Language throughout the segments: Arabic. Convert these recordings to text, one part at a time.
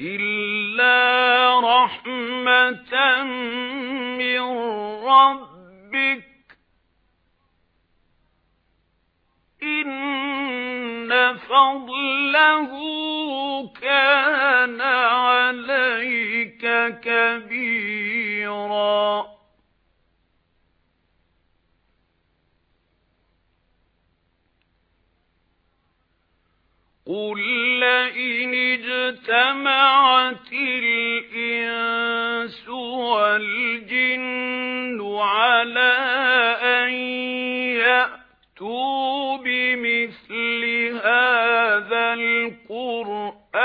إِلَّا رَحْمَةً مِّن رَّبِّكَ إِنَّ فَضْلَهُ كَانَ عَلَيْكَ كَبِيرًا قُل لَّئِنِ اجْتَمَعَتِ الْإِنسُ وَالْجِنُّ عَلَىٰ أَن يَأْتُوا بِمِثْلِ هَٰذَا الْقُرْآنِ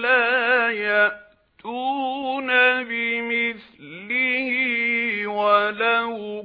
لَا يَأْتُونَ بِمِثْلِهِ وَلَوْ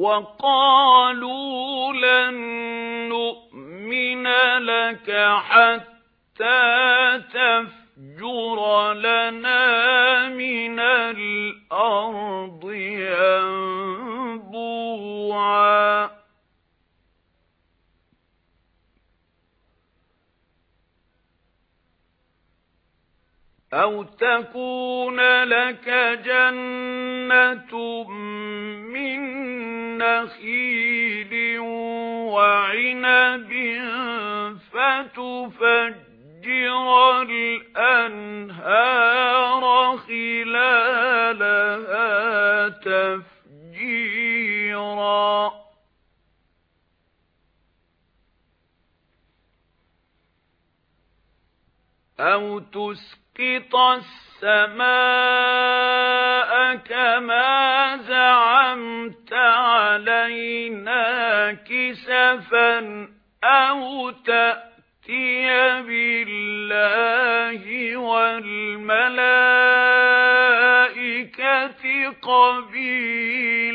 وَقَالُوا لَن نُّؤْمِنَ لَكَ حَتَّى تَفْجُرَ لَنَا مِنَ الْأَرْضِ يَنبُوعًا. أَوْ تَكُونَ لَكَ جَنَّةٌ نَّخِيلٍ وَعِنَبٍ فَتُفَجِّرَ الْأَنْهَارَ خِلَالَهَا تَفْجِيرًا. أَوْ تُسْقِطَ السَّمَاءَ كَمَا زَعَمْتَ عَلَيْنَا كِسَفًا أَوْ تَأْتِيَ بِاللَّهِ وَالْمَلَائِكَةِ قَبِيلًا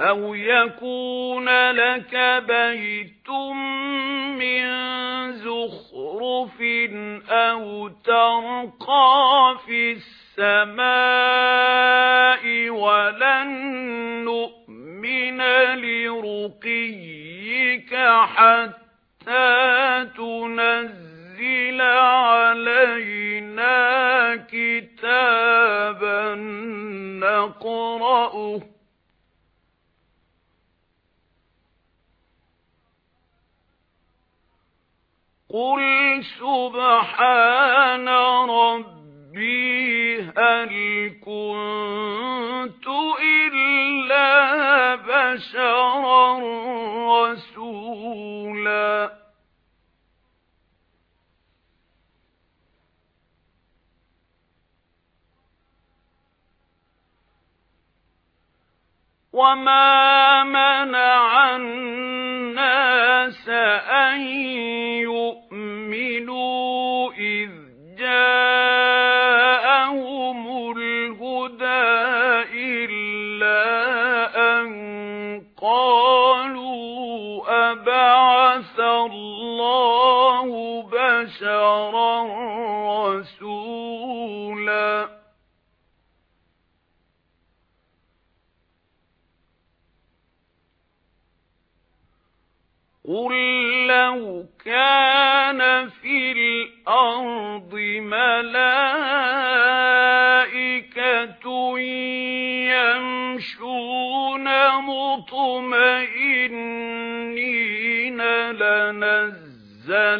أَوْ يَكُونَ لَكَ بَيْتٌ مِّن زُخْرُفٍ أَوْ تَرْقَىٰ فِي السَّمَاءِ وَلَن نُّؤْمِنَ لِرُقِيِّكَ حَتَّىٰ تُنَزِّلَ عَلَيْنَا كِتَابًا نَّقْرَؤُهُ قُلْ سُبْحَانَ رَبِّي هَلْ كُنتُ إِلَّا بَشَرًا رَّسُولًا وَمَا مَنَعَ اللَّهُ بَشَرًا رَّسُولًا. قُل لَّوْ كَانَ فِي الْأَرْضِ مَلَائِكَةٌ يَمْشُونَ مُطْمَئِنِّينَ لنزلنا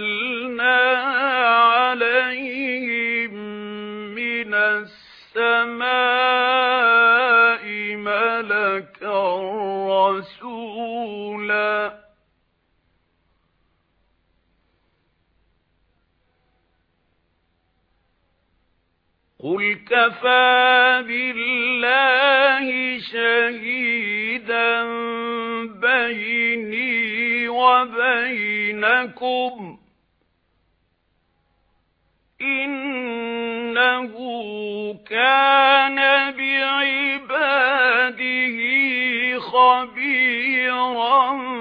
عليهم من السماء ملكا رسولا. قل كفى بالله شهيدا بيني وَبَيْنَكُمْ إِنَّهُ كَانَ بِعِبَادِهِ خَبِيرًا